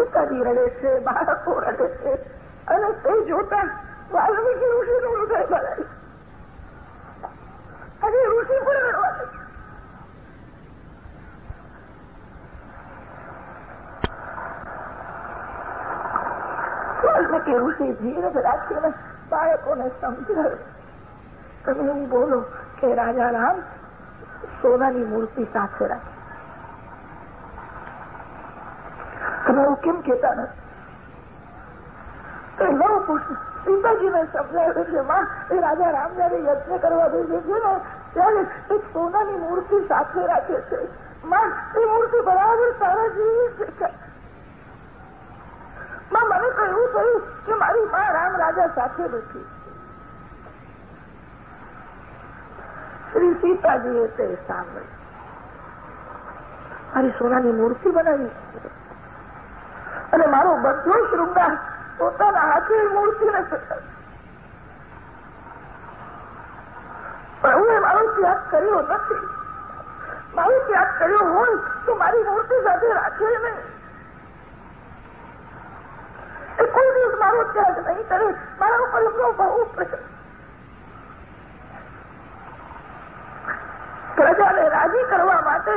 સીતાજી રડે છે, બાળકો રડે છે અને તે જોતા વાલ્મીકી ઋષિનું હૃદય ભરાય અને ઋષિ પણ રડવા. વાલ્મીકી ઋષિ ધીરજ રાખીને બાળકોને સમજાવે. તમે એવું બોલો કે રાજા રામ સોનાની મૂર્તિ સાથે રાખે. એવું કેમ કહેતા નથી? લવ પુષ્પ સીતાજીને સમજાવે છે માં એ રાજા રામ યજ્ઞ કરવા બેસે છે ને ત્યારે એક સોનાની મૂર્તિ સાથે રાખે છે. માં એ મૂર્તિ બરાબર તારા જેવી છે માં, મને એવું થયું કે મારી માં રામ રાજા સાથે બેઠી શ્રી સીતાજીએ તે સાંભળ્યું. મારી સોનાની મૂર્તિ બનાવી અને મારો બધો શૃંગાર પોતાના હાથે મૂર્તિને પ્રભુએ મારો ત્યાગ કર્યો નથી. મારો ત્યાગ કર્યો હોય તો મારી મૂર્તિ સાથે રાખે નહીં. એ કોઈ દિવસ મારો ત્યાગ નહીં કરે, મારા ઉપર એમનો બહુ પ્રજાને રાજી કરવા માટે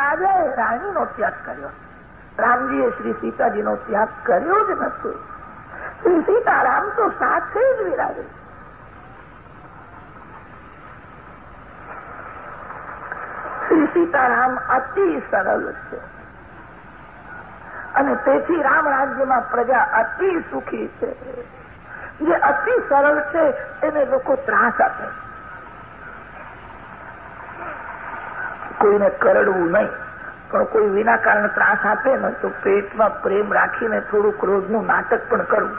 રાજાએ રાણીનો ત્યાગ કર્યો. રામજીએ શ્રી સીતાજીનો ત્યાગ કર્યો જ નથી. શ્રી સીતારામ તો સાથે જ વિરાજે શ્રી સીતારામ અતિ સરળ છે. અને તેથી રામ રાજ્યમાં પ્રજા અતિ સુખી છે. જે અતિ સરળ છે, એને લોકો ત્રાસ આપે કોઈને કરડવું નહીં. પણ કોઈ વિના કારણે ત્રાસ આપે ને, તો પેટમાં પ્રેમ રાખીને થોડું ક્રોધનું નાટક પણ કરવું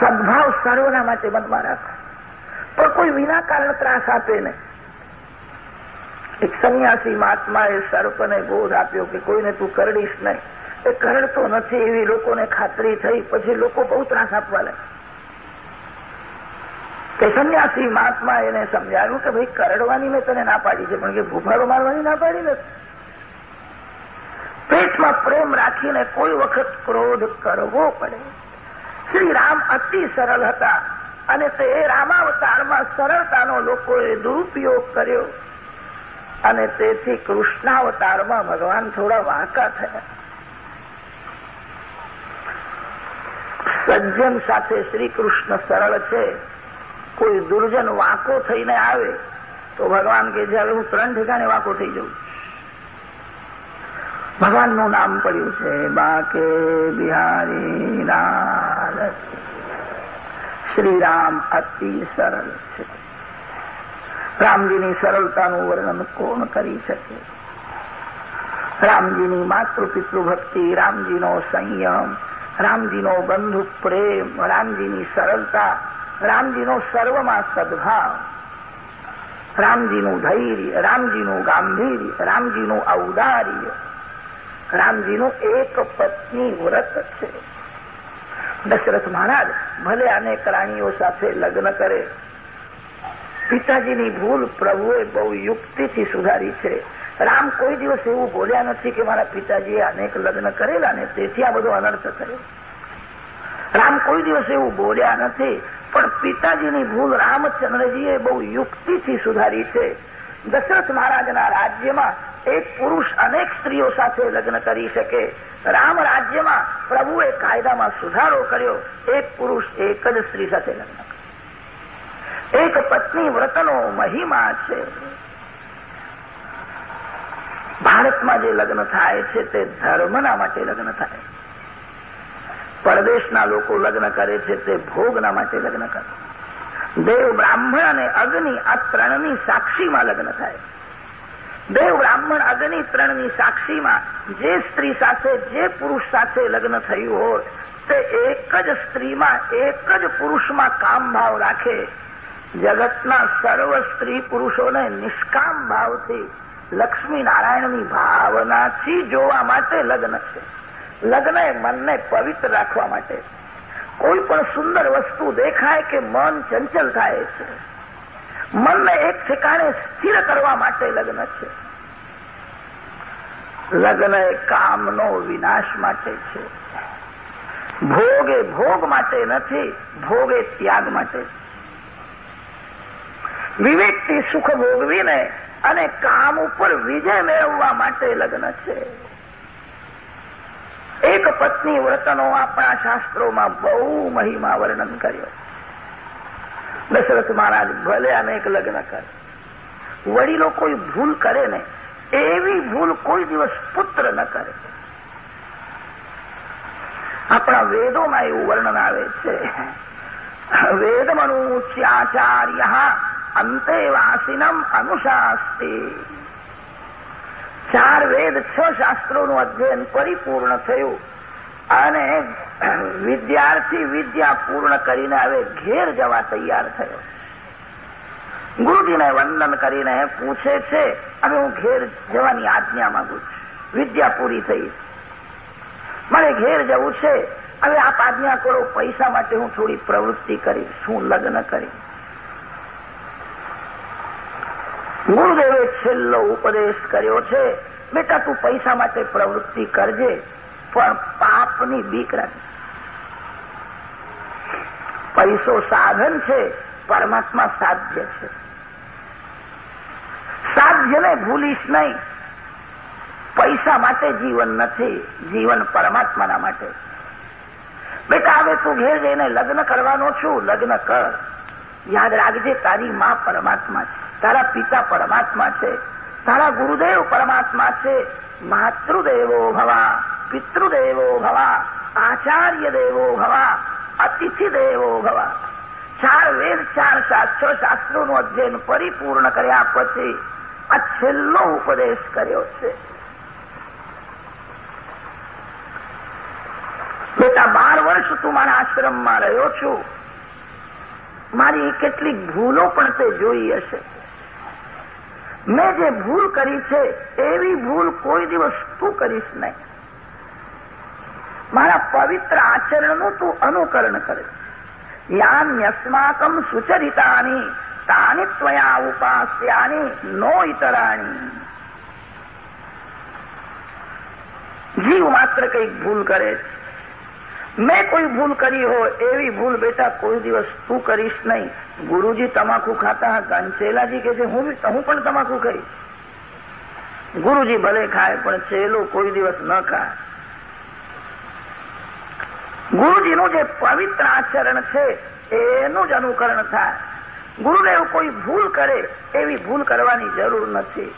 સદભાવ સર્વના માટે મનમાં રાખો. પણ કોઈ વિના કારણે ત્રાસ આપે ને એક સંન્યાસી મહાત્માએ સર્પને બોધ આપ્યો કે કોઈને તું કરડીશ નહીં. એ કરડતો નથી એવી લોકોને ખાતરી થઈ, પછી લોકો બહુ ત્રાસ આપવા લાગ્યા. કે સંન્યાસી મહાત્મા એને સમજાવ્યું કે ભાઈ કરડવાની મેં તને ના પાડી છે, પણ કે ભૂફાડો મારવાની ના પાડી નથી પેટમાં પ્રેમ રાખીને કોઈ વખત ક્રોધ કરવો પડે. શ્રી રામ અતિ સરળ હતા અને તે રામાવતારમાં સરળતાનો લોકોએ દુરુપયોગ કર્યો. અને તેથી કૃષ્ણાવતારમાં ભગવાન થોડા વાંકા થયા. સજ્જન સાથે શ્રી કૃષ્ણ સરળ છે. કોઈ દુર્જન વાંકો થઈને આવે, તો ભગવાન કે જ્યારે હું ત્રણ ઠેકાણે વાંકો થઈ જઉં. ભગવાનનું નામ પડ્યું છે, બાકે બિહારી લાલ. શ્રીરામ અતિ સરળ છે. રામજીની સરળતાનું વર્ણન કોણ કરી શકે? રામજીની માતૃપિતૃ ભક્તિ, રામજીનો સંયમ, રામજીનો બંધુ પ્રેમ, રામજીની સરળતા રામજીનો સર્વમાં સદભાવ. રામજીનું ધૈર્ય, રામજીનું ગાંભીર્ય, રામજીનું ઔદાર્ય. રામજીનું એક પત્ની વ્રત છે. દશરથ મહારાજ ભલે અનેક રાણીઓ સાથે લગ્ન કરે, પિતાજીની ભૂલ પ્રભુએ બહુ યુક્તિથી સુધારી છે. રામ કોઈ દિવસ એવું બોલ્યા નથી કે મારા પિતાજીએ અનેક લગ્ન કરેલા ને તેથી આ બધો અનર્થ થયો. રામ કોઈ દિવસ એવું બોલ્યા નથી પણ પિતાજીની ભૂલ રામચંદ્રજીએ બહુ યુક્તિથી સુધારી છે. દશરથ મહારાજના રાજ્યમાં એક પુરુષ અનેક સ્ત્રીઓ સાથે લગ્ન કરી શકે. રામ રાજ્યમાં પ્રભુએ કાયદામાં સુધારો કર્યો. એક પુરુષ એક જ સ્ત્રી સાથે લગ્ન એક પત્ની વ્રતનો મહિમા છે. ભારતમાં જે લગ્ન થાય છે તે ધર્મના માટે લગ્ન થાય. પરદેશના લોકો લગ્ન કરે છે તે ભોગના માટે લગ્ન કરે. દેવ બ્રાહ્મણ અને અગ્નિ આ ત્રણની સાક્ષીમાં લગ્ન થાય. દેવ બ્રાહ્મણ, અગ્નિ ત્રણની સાક્ષીમાં જે સ્ત્રી સાથે, જે પુરુષ સાથે લગ્ન થયું હોય, તે એક જ સ્ત્રીમાં, એક જ પુરુષમાં કામ ભાવ રાખે. જગતના સર્વ સ્ત્રી પુરુષોને નિષ્કામ ભાવથી લક્ષ્મી નારાયણની ભાવનાથી જોવા માટે લગ્ન છે. લગ્ન એ મનને પવિત્ર રાખવા માટે કોઈ પણ સુંદર વસ્તુ દેખાય કે મન ચંચલ થાય છે. મનને એક ઠેકાણે સ્થિર કરવા માટે લગ્ન છે. લગ્ન એ કામનો વિનાશ માટે છે. ભોગ એ ભોગ માટે નથી, ભોગ એ ત્યાગ માટે. વિવેકથી સુખ ભોગવીને અને કામ ઉપર વિજય મેળવવા માટે લગ્ન છે. એક પત્ની વ્રતનો આપણા શાસ્ત્રોમાં બહુ મહિમા વર્ણન કર્યો. દશરથ મહારાજ ભલે અનેક લગ્ન કરે, વડીલો કોઈ ભૂલ કરે ને એવી ભૂલ કોઈ દિવસ પુત્ર ન કરે. આપણા વેદોમાં એવું વર્ણન આવે છે વેદમનુચ્યાચાર્ય અંતેવાસીનમ અનુશાસ્તે. ચાર વેદ છ શાસ્ત્રોનું અધ્યયન પરિપૂર્ણ થયું અને વિદ્યાર્થી વિદ્યા પૂર્ણ કરીને હવે ઘેર જવા તૈયાર થયો. ગુરુજીને વંદન કરીને પૂછે છે, હવે હું ઘેર જવાની આજ્ઞા માંગુ છું. વિદ્યા પૂરી થઈ. મારે ઘેર જવું છે. હવે આપ આજ્ઞા કરો. પૈસા માટે હું થોડી પ્રવૃત્તિ કરીશ. હું લગ્ન કરીશ. ગુરુદેવે છેલ્લો ઉપદેશ કર્યો છે, બેટા, તું પૈસા માટે પ્રવૃત્તિ કરજે, પણ પાપની બીક રાખ. પૈસો સાધન છે, પરમાત્મા સાધ્ય છે. સાધ્યને ભૂલીશ નહીં. પૈસા માટે જીવન નથી, જીવન પરમાત્માના માટે. બેટા, હવે તું ઘેર જઈને લગ્ન કરવાનો છું, લગ્ન કર. યાદ રાખજે, તારી માં પરમાત્મા છે. તારા પિતા પરમાત્મા છે, તારા ગુરુદેવ પરમાત્મા છે, માતૃદેવો ભવા, પિતૃદેવો ભવા આચાર્ય દેવો ભવા અતિથિ દેવો ભવા. ચાર વેદ, ચાર શાસ્ત્રો, શાસ્ત્રોનું અધ્યયન પરિપૂર્ણ કર્યા પછી આ છેલ્લો ઉપદેશ કર્યો છે. બેટા, બાર વર્ષ તું મારા આશ્રમમાં રહ્યો છું. મારી કેટલીક ભૂલો પણ તે જોઈ હશે. મેં જે ભૂલ કરી છે, એવી ભૂલ કોઈ દિવસ તું કરીશ નહીં. મારા પવિત્ર આચરણનું તું અનુકરણ કરે. યાન્યસ્માકમ સુચરિતાની, તાની ત્વયા ઉપાસ્યાની નો ઇતરાણી જીવ માત્ર કંઈક ભૂલ કરે છે. મેં કોઈ ભૂલ કરી હોય, એવી ભૂલ બેટા કોઈ દિવસ તું કરીશ નહીં. ગુરુજી તમાકુ ખાતા હતા ચેલાજી કે છે, હું હું પણ તમાકુ ખાઈ ગુરુજી ભલે ખાય, પણ ચેલો કોઈ દિવસ ન ખાય. ગુરુજીનું જે પવિત્ર આચરણ છે, એનું જ અનુકરણ થાય. ગુરુદેવ કોઈ ભૂલ કરે, એવી ભૂલ કરવાની જરૂર નથી.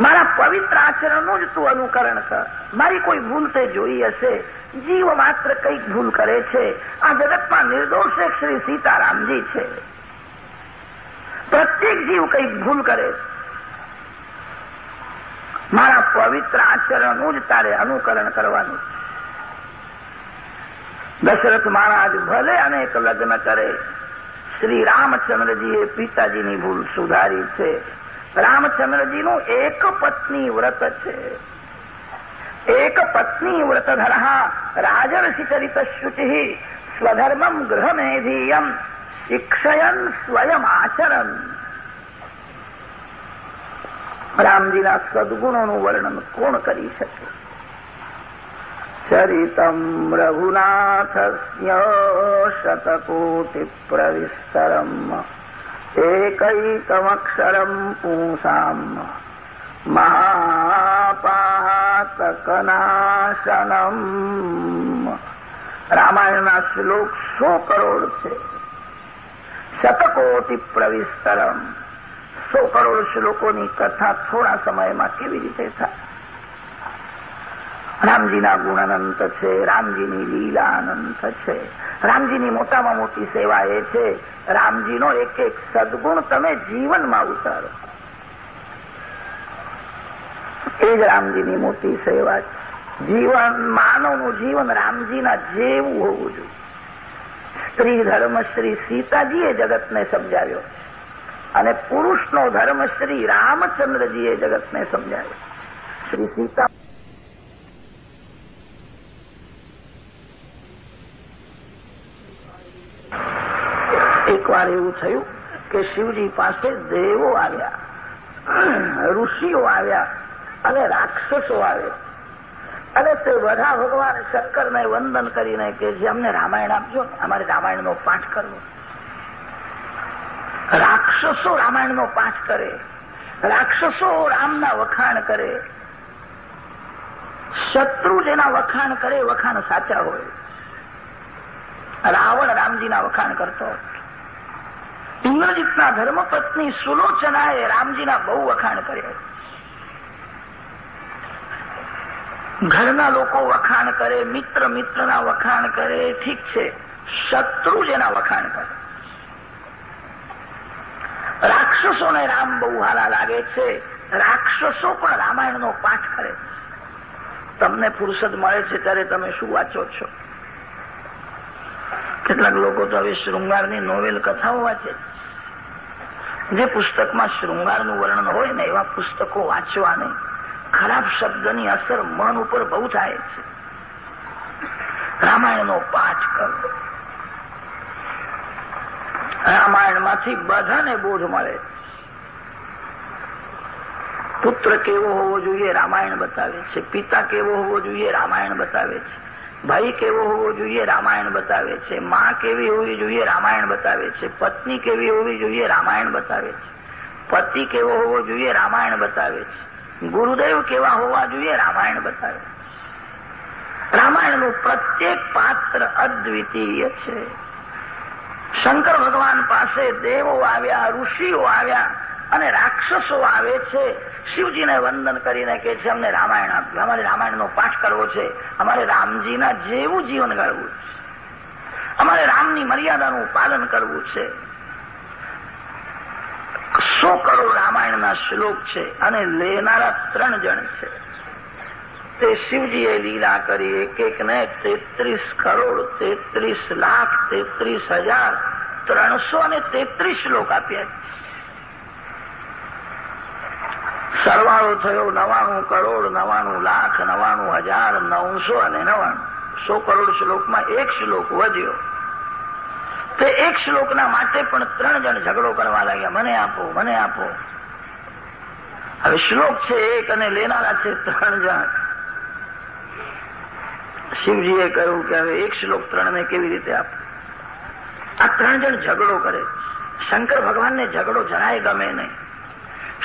મારા પવિત્ર આચરણનું જ તું અનુકરણ કર. મારી કોઈ ભૂલ તે જોઈ હશે. જીવ માત્ર કંઈક ભૂલ કરે છે. આ જગતમાં નિર્દોષ એક શ્રી સીતારામજી છે. પ્રત્યેક જીવ કંઈક ભૂલ કરે. મારા પવિત્ર આચરણનું જ તારે અનુકરણ કરવાનું. દશરથ મહારાજ ભલે અનેક લગ્ન કરે, શ્રી રામચંદ્રજીએ પિતાજીની ભૂલ સુધારી છે. રામચંદ્રજીનું એક પત્ની વ્રત છે. એક પત્ની વ્રતધર રાજર્ષિ ચરિત શુચિ સ્વધર્મમ ગૃહમેધીયમ શિક્ષયન સ્વયં આચરન રામજીના સદગુણોનું વર્ણન કોણ કરી શકે ચરિતમ રઘુનાથસ્ય શતકોટિપ્રવિસ્તરમ એકૈકમક્ષરમ પુંસામ મહાપાતકનાશનમ રામાયણના શ્લોક સો કરોડ છે શતકોટિ પ્રવિસ્તરમ સો કરોડ શ્લોકોની કથા થોડા સમયમાં કેવી રીતે થાય રામજીના ગુણ અનંત છે રામજીની લીલા અનંત છે રામજીની મોટામાં મોટી સેવા એ છે રામજીનો એક એક સદગુણ તમે જીવનમાં ઉતારો એ જ રામજીની મોટી સેવા છે જીવન, માનવનું જીવન રામજીના જેવું હોવું જોઈએ. સ્ત્રી ધર્મ શ્રી સીતાજીએ જગતને સમજાવ્યો. અને પુરુષનો ધર્મ શ્રી રામચંદ્રજીએ જગતને સમજાવ્યો. શ્રી સીતા એકવાર એવું થયું કે શિવજી પાસે દેવો આવ્યા, ઋષિઓ આવ્યા અને રાક્ષસો આવે. અને તે બધા ભગવાન શંકરને વંદન કરીને કે જે અમને રામાયણ આપજો, અમારે રામાયણનો પાઠ કરવો. રાક્ષસો રામાયણનો પાઠ કરે. રાક્ષસો રામના વખાણ કરે. શત્રુ જેના વખાણ કરે, વખાણ સાચા હોય. રાવણ રામજીના વખાણ કરતો ઇન્દ્રજીતના ધર્મપત્ની સુલોચનાએ રામજીના બહુ વખાણ કર્યા. ઘરના લોકો વખાણ કરે, મિત્ર મિત્રના વખાણ કરે, ઠીક છે. શત્રુ જેના વખાણ કરે. રાક્ષસોને રામ બહુ હારા લાગે છે. રાક્ષસો પણ રામાયણનો પાઠ કરે તમને ફુરસદ મળે છે ત્યારે તમે શું વાંચો છો? કેટલાક લોકો તો હવે શૃંગારની નોવેલ કથાઓ વાંચે જે પુસ્તકમાં શૃંગારનું વર્ણન હોય ને, એવા પુસ્તકો વાંચવા નહીં. ખરાબ શબ્દની અસર મન ઉપર બહુ થાય છે. રામાયણનો પાઠ કરો. રામાયણમાંથી બધાને બોધ મળે પુત્ર કેવો હોવો જોઈએ રામાયણ બતાવે છે. પિતા કેવો હોવો જોઈએ રામાયણ બતાવે છે. ભાઈ કેવો હોવો જોઈએ રામાયણ બતાવે છે. મા કેવી હોવી જોઈએ રામાયણ બતાવે છે. પત્ની કેવી હોવી જોઈએ રામાયણ બતાવે છે. પતિ કેવો હોવો જોઈએ રામાયણ બતાવે છે. ગુરુદેવ કેવા હોવા જોઈએ રામાયણ બતાવે. રામાયણનું પ્રત્યેક પાત્ર અદ્વિતીય છે. શંકર ભગવાન પાસે દેવો આવ્યા, ઋષિઓ આવ્યા અને રાક્ષસો આવે છે. શિવજીને વંદન કરીને કે છે, અમને રામાયણ આપ્યું અમારે રામાયણનો પાઠ કરવો છે. અમારે રામજીના જેવું જીવન ગાળવું છે. અમારે રામની મર્યાદાનું પાલન કરવું છે. સો કરોડ રામાયણના શ્લોક છે અને લેનારા ત્રણ જણ છે. તે શિવજીએ લીલા કરી એક એકને તેત્રીસ કરોડ, તેત્રીસ લાખ, તેત્રીસ હજાર, ત્રણસો અને તેત્રીસ શ્લોક આપ્યા સરવાળો થયો નવાણું કરોડ, નવાણું લાખ, નવાણું હજાર, નવસો અને નવાણું. સો કરોડ શ્લોકમાં એક શ્લોક વધ્યો. તે એક શ્લોકના માટે પણ ત્રણ જણ ઝઘડો કરવા લાગ્યા. મને આપો મને આપો. હવે શ્લોક છે એક અને લેનારા છે ત્રણ જણ. શિવજીએ કહ્યું કે હવે એક શ્લોક ત્રણને કેવી રીતે આપ? આ ત્રણ જણ ઝઘડો કરે. શંકર ભગવાનને ઝઘડો જરાય ગમે નહીં.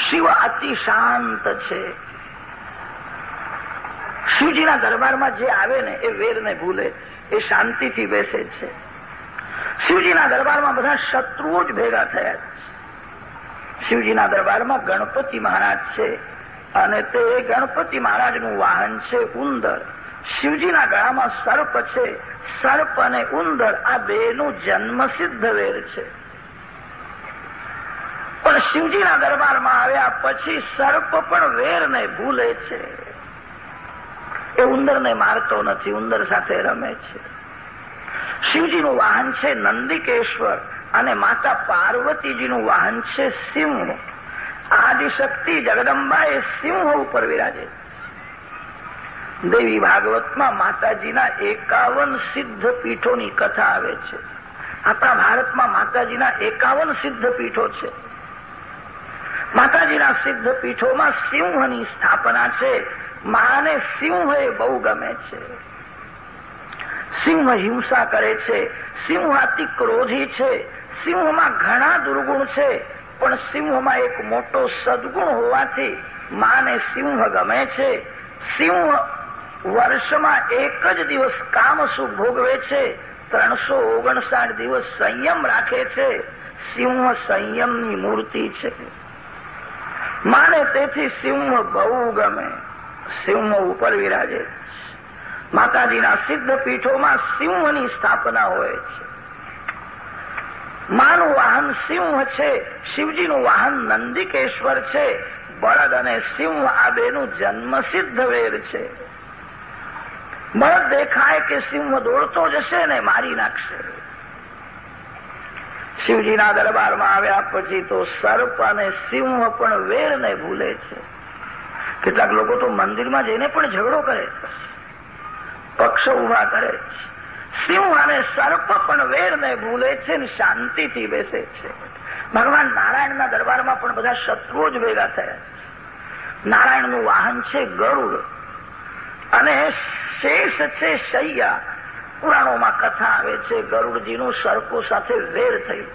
શિવ અતિ શાંત છે. શિવજીના દરબારમાં જે આવે ને એ વેરને ભૂલે, એ શાંતિથી બેસે છે. શિવજીના દરબારમાં બધા શત્રુઓ જ ભેગા થયા છે. શિવજીના દરબારમાં ગણપતિ મહારાજ છે અને તે ગણપતિ મહારાજનું વાહન છે ઉંદર. શિવજીના ગળામાં સર્પ છે. સર્પ અને ઉંદર આ બેનું જન્મસિદ્ધ વેર છે. પણ શિવજીના દરબારમાં આવ્યા પછી સર્પ પણ વેરને ભૂલે છે. એ ઉંદરને મારતો નથી, ઉંદર સાથે રમે છે. શિવજીનું વાહન છે નંદિકેશ્વર અને માતા પાર્વતીજીનું વાહન છે સિંહ આદિશક્તિ જગદંબા સિંહ ઉપર વિરાજે. દેવી ભાગવતમાં માતાજીના એકાવન સિદ્ધ પીઠોની કથા આવે છે. આપણા ભારતમાં માતાજીના એકાવન સિદ્ધ પીઠો છે. માતાજીના સિદ્ધ પીઠોમાં સિંહની સ્થાપના છે. માને સિંહ એ બહુ ગમે છે. સિંહ હિંસા કરે છે, સિંહ અતિ ક્રોધી છે, સિંહમાં ઘણા દુર્ગુણ છે, પણ સિંહમાં એક મોટો સદગુણ હોવાથી માને સિંહ ગમે છે. સિંહ વર્ષમાં એક જ દિવસ કામ સુખ ભોગવે છે, ત્રણસો ઓગણસાઠ દિવસ સંયમ રાખે છે, સિંહ સંયમની મૂર્તિ છે. માને તેથી સિંહ બહુ ગમે, સિંહ ઉપર વિરાજે. માતાજીના સિદ્ધ પીઠોમાં સિંહની સ્થાપના હોય છે. માનું વાહન સિંહ છે, શિવજીનું વાહન નંદિકેશ્વર છે, બળદ અને સિંહ આ બેનું જન્મસિદ્ધ વેર છે. બળદ દેખાય કે સિંહ દોડતો જશે ને મારી નાખશે. શિવજીના દરબારમાં આવ્યા પછી તો સર્પ અને સિંહ પણ વેરને ભૂલે છે. કેટલાક લોકો તો મંદિરમાં જઈને પણ ઝઘડો કરે છે. પક્ષ ઊભા કરે છે. સિંહ અને સર્પ પણ વેરને ભૂલે છે ને શાંતિથી બેસે છે. ભગવાન નારાયણના દરબારમાં પણ બધા શત્રુઓ જ ભેગા થયા નારાયણનું વાહન છે ગરુડ. અને શેષ છે શૈયા. પુરાણોમાં કથા આવે છે ગરુડજીનું સર્પો સાથે વેર થયું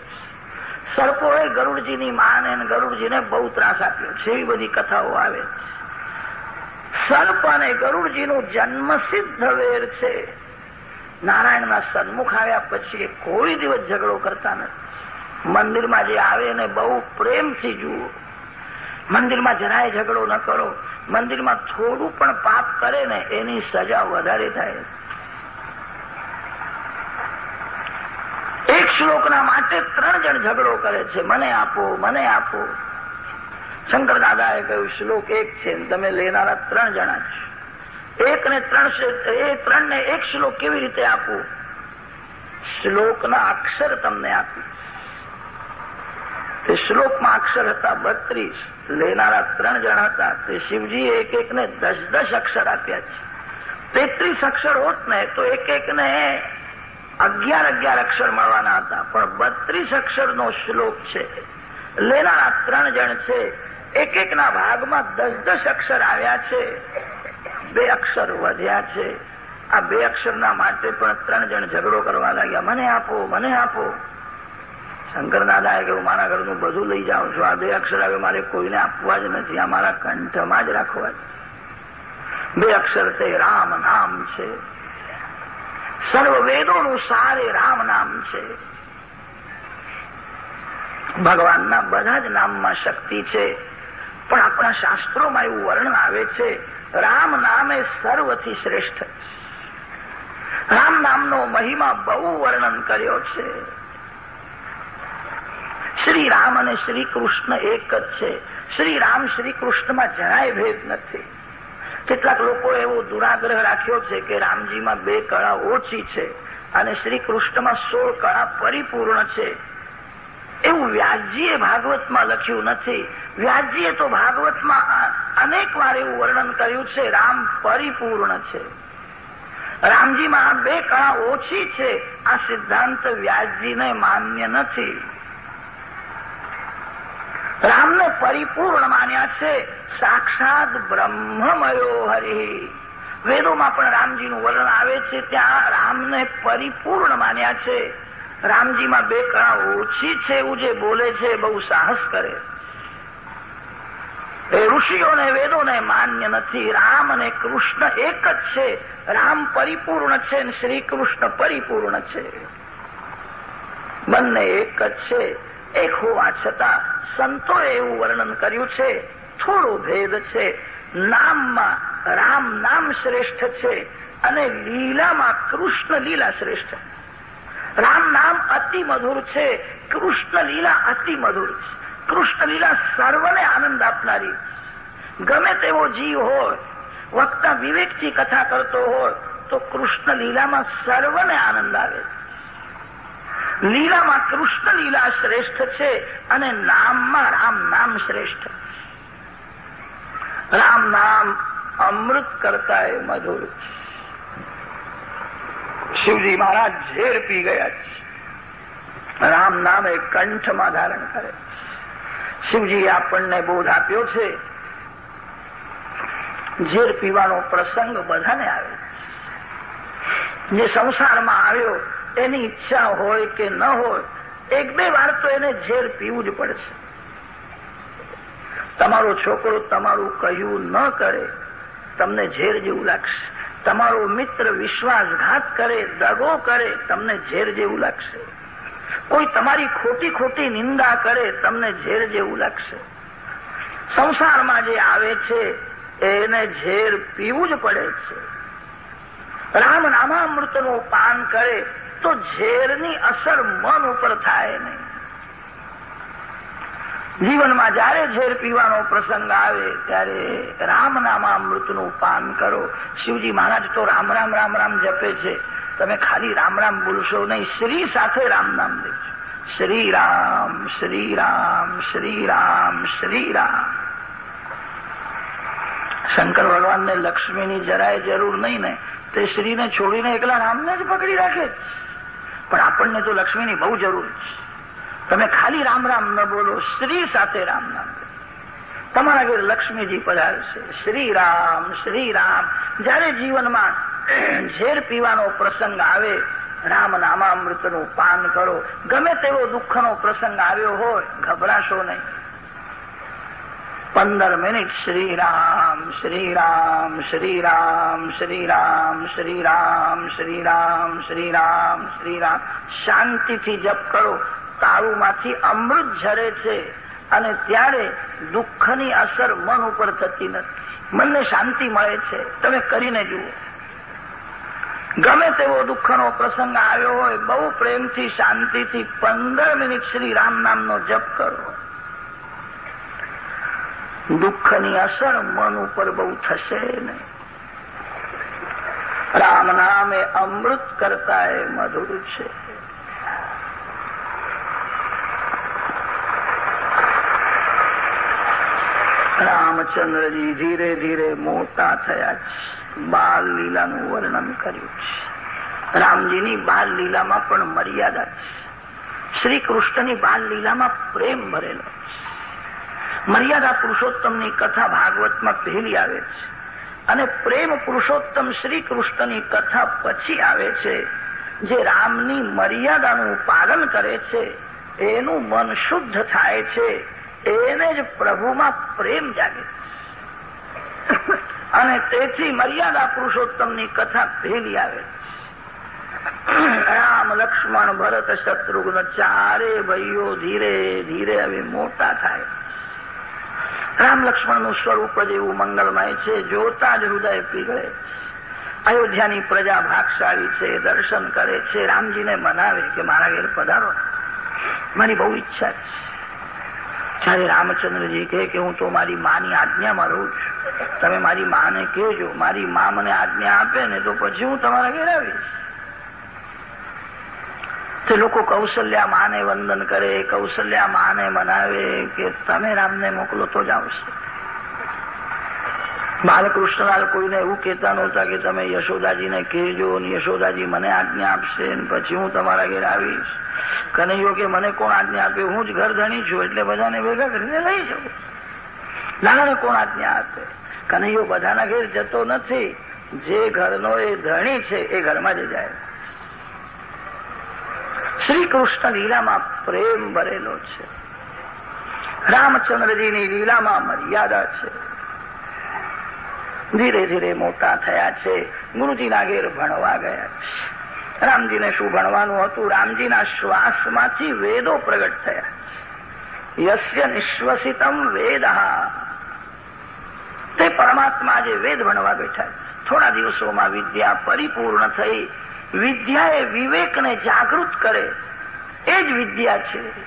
સર્પોએ ગરુડજીની માને અને ગરુડજીને બહુ ત્રાસ આપ્યો છે. એવી બધી કથાઓ આવે સર્પ અને ગરુડજીનું જન્મસિદ્ધ વેર છે. નારાયણના સન્મુખ આવ્યા પછી કોઈ દિવસ ઝઘડો કરતા નથી. મંદિરમાં જે આવે એને બહુ પ્રેમથી જુઓ. મંદિરમાં જરાય ઝઘડો ન કરો. મંદિરમાં થોડું પણ પાપ કરે ને એની સજા વધારે થાય. એક શ્લોકના માટે ત્રણ જણ ઝઘડો કરે છે. મને આપો મને આપો. શંકર દાદાએ કહ્યું, શ્લોક એક છે તમે લેનારા ત્રણ જણા છો. એક ત્રણ એ ત્રણને એક શ્લોક કેવી રીતે આપવું? શ્લોકના અક્ષર તમને આપી તે શ્લોકમાં અક્ષર હતા બત્રીસ, લેનારા ત્રણ જણ હતા. તે શિવજીએ એક એકને દસ દસ અક્ષર આપ્યા છે. તેત્રીસ અક્ષર હોત ને તો એક એકને અગિયાર અગિયાર અક્ષર મળવાના હતા. પણ બત્રીસ અક્ષરનો શ્લોક છે. લેનારા ત્રણ જણ છે. એક એકના ભાગમાં દસ દસ અક્ષર આવ્યા છે. બે અક્ષર વધ્યા છે. આ બે અક્ષરના માટે પણ ત્રણ જણ ઝઘડો કરવા લાગ્યા. મને આપો મને આપો. શંકર દાદાએ કહ્યું, મારા ઘરનું બધું લઈ જાઉં છું. આ બે અક્ષર આવે મારે કોઈને આપવા જ નથી. આ મારા કંઠમાં જ રાખવા છે. બે અક્ષર તે રામ નામ છે. સર્વ વેદોનું સારે રામ નામ છે. ભગવાનના બધા જ નામમાં શક્તિ છે. પણ આપણા શાસ્ત્રોમાં એવું વર્ણન આવે છે, રામ નામ સર્વથી શ્રેષ્ઠ. રામ નામનો મહિમા બહુ વર્ણન કર્યો છે. શ્રી રામ અને શ્રી કૃષ્ણ એક જ છે. શ્રી રામ શ્રી કૃષ્ણમાં જરાય ભેદ નથી. કેટલાક લોકો એવો દુરાગ્રહ રાખ્યો છે કે રામજીમાં બે કળા ઓછી છે અને શ્રી કૃષ્ણમાં સોળ કળા પરિપૂર્ણ છે. એવું વ્યાસજીએ ભાગવતમાં લખ્યું નથી. વ્યાસજીએ તો ભાગવતમાં અનેક વાર એવું વર્ણન કર્યું છે, રામ પરિપૂર્ણ છે. રામજીમાં બે કળા ઓછી છે, આ સિદ્ધાંત વ્યાસજીને માન્ય નથી. રામને પરિપૂર્ણ માન્યા છે, સાક્ષાત બ્રહ્મમયો હરિ. વેદોમાં પણ રામજીનું વર્ણન આવે છે, ત્યાં રામને પરિપૂર્ણ માન્યા છે. રામજીમાં બે કળા ઓછી છે એવું જે બોલે છે બહુ સાહસ કરે. એ ઋષિઓને, વેદોને માન્ય નથી. રામ અને કૃષ્ણ એક જ છે. રામ પરિપૂર્ણ છે અને શ્રી કૃષ્ણ પરિપૂર્ણ છે. બંને એક જ છે. એક હોવા છતાં સંતોએ એવું વર્ણન કર્યું છે. થોડો ભેદ છે. નામમાં રામ નામ શ્રેષ્ઠ છે અને લીલામાં કૃષ્ણ લીલા શ્રેષ્ઠ. રામ નામ અતિ મધુર છે, કૃષ્ણ લીલા અતિ મધુર છે. કૃષ્ણ લીલા સર્વને આનંદ આપનારી ગમે તેવો જીવ હોય, વક્તા વિવેકથી કથા કરતો હોય, તો કૃષ્ણ લીલામાં સર્વને આનંદ આવે લીલામાં કૃષ્ણ લીલા શ્રેષ્ઠ છે અને નામમાં રામ નામ શ્રેષ્ઠ રામ નામ અમૃત કરતા એ મધુર છે. શિવજી મહારાજ ઝેર પી ગયા છે. રામ નામે કંઠમાં ધારણ કરે શિવજી આપણને બોધ આપ્યો છે, ઝેર પીવાનો પ્રસંગ બધાને આવે જે સંસારમાં આવ્યો, એની ઈચ્છા હોય કે ન હોય, એક બે વાર તો એને ઝેર પીવું જ પડશે. તમારો છોકરો તમારું કહ્યું ન કરે, તમને ઝેર જેવું લાગશે. તમારો મિત્ર વિશ્વાસઘાત કરે, દગો કરે, તમને ઝેર જેવું લાગશે. કોઈ તમારી ખોટી ખોટી નિંદા કરે, તમને ઝેર જેવું લાગશે. સંસારમાં જે આવે છે, એને ઝેર પીવું જ પડે છે. રામ નામામૃતનું પાન કરે, તો ઝેરની અસર મન ઉપર થાય નહીં. જીવનમાં જ્યારે ઝેર પીવાનો પ્રસંગ આવે, ત્યારે રામ નામામૃતનું પાન કરો. શિવજી મહારાજ તો રામ રામ રામ રામ જપે છે. તમે ખાલી રામ રામ બોલશો નહીં, શ્રી સાથે રામ નામ લેજો શ્રી રામ શ્રી રામ શ્રી રામ શ્રી રામ. શંકર ભગવાનને લક્ષ્મીની જરાય જરૂર નહીં ને, તે શ્રીને છોડીને એકલા રામને જ પકડી રાખે પણ આપણને તો લક્ષ્મીની બહુ જરૂર છે. તમે ખાલી રામ રામ ન બોલો, શ્રી સાથે રામ નામ તમારા ઘેર લક્ષ્મીજી પધારશે શ્રી રામ શ્રી રામ. જ્યારે જીવનમાં ઝેર પીવાનો પ્રસંગ આવે, રામ નામામૃતનું પાન કરો. ગમે તેવો દુઃખનો પ્રસંગ આવ્યો હોય, ગભરાશો નહીં. પંદર મિનિટ શ્રી રામ શ્રી રામ શ્રી રામ શ્રી રામ શ્રી રામ શ્રી રામ શ્રી રામ શ્રી રામ. શાંતિથી જપ કરો. તાળુમાંથી અમૃત ઝરે છે અને ત્યારે દુઃખની અસર મન ઉપર થતી નથી. મનને શાંતિ મળે છે. તમે કરીને જુઓ. ગમે તેવો દુઃખનો પ્રસંગ આવ્યો હોય, બહુ પ્રેમથી, શાંતિથી પંદર મિનિટ શ્રી રામ નામનો જપ કરો. દુઃખની અસર મન ઉપર બહુ થશે નહીં રામ નામ અમૃત કરતા એ મધુર છે. રામચંદ્રજી ધીરે ધીરે મોટા થયા છે. બાલ લીલાનું વર્ણન કર્યું છે. રામજીની બાલ લીલામાં પણ મર્યાદા છે. શ્રી કૃષ્ણની બાલ લીલામાં પ્રેમ ભરેલો મર્યાદા પુરુષોત્તમની કથા ભાગવતમાં પહેલી આવે છે અને પ્રેમ પુરુષોત્તમ શ્રી કૃષ્ણની કથા પછી આવે છે. જે રામની મર્યાદાનું પાલન કરે છે, એનું મન શુદ્ધ થાય છે. એને જ પ્રભુમાં પ્રેમ જાગે. અને તેથી મર્યાદા પુરુષોત્તમની કથા ભેલી આવે. રામ, લક્ષ્મણ, ભરત, શત્રુઘ્ન ચારે ભાઈઓ ધીરે ધીરે હવે મોટા થાય. રામ, લક્ષ્મણનું સ્વરૂપ જ એવું મંગળમય છે. જોતા જ હૃદય પીગળે. અયોધ્યાની પ્રજા ભાગશાળી છે, દર્શન કરે છે. રામજીને મનાવે કે મારા ઘેર પધારો. મારી બહુ ઈચ્છા છે. જ્યારે રામચંદ્રજી કહે કે હું તો મારી માની આજ્ઞામાં રહું છું. તમે મારી માને કહેજો. મારી મા મને આજ્ઞા આપે ને તો પછી હું તમારા ઘેર આવીશ. તે લોકો કૌશલ્યા માને વંદન કરે, કૌશલ્યા માને મનાવે કે તમે રામને મોકલો તો જ આવશે. બાલકૃષ્ણલાલ કોઈને એવું કહેતા નહોતા કે તમે યશોદાજીને કહેજો ને યશોદાજી મને આજ્ઞા આપશે ને પછી હું તમારા ઘેર આવીશ. કનૈયો કે, મને કોણ આજ્ઞા આપે? હું જ ઘર ધણી છું, એટલે બધાને ભેગા કરીને લઈ જાઉં. લાલાને કોણ આજ્ઞા આપે? કનૈયો બધાના ઘેર જતો નથી. જે ઘરનો એ ધણી છે, એ ઘરમાં જ જાય. શ્રી કૃષ્ણ લીલામાં પ્રેમ ભરેલો છે. રામચંદ્રજીની લીલામાં મર્યાદા છે. ધીરે ધીરે મોટા થયા છે. ગુરુજીના ઘેર ભણવા ગયા છે. રામજીને શું ભણવાનું હતું? રામજીના શ્વાસમાંથી વેદો પ્રગટ થયા યસ્ય નિશ્વસિતમ વેદ. તે પરમાત્મા જે વેદ ભણવા બેઠા થોડા દિવસોમાં વિદ્યા પરિપૂર્ણ થઈ. વિદ્યા એ વિવેકને જાગૃત કરે. એ જ વિદ્યા છે.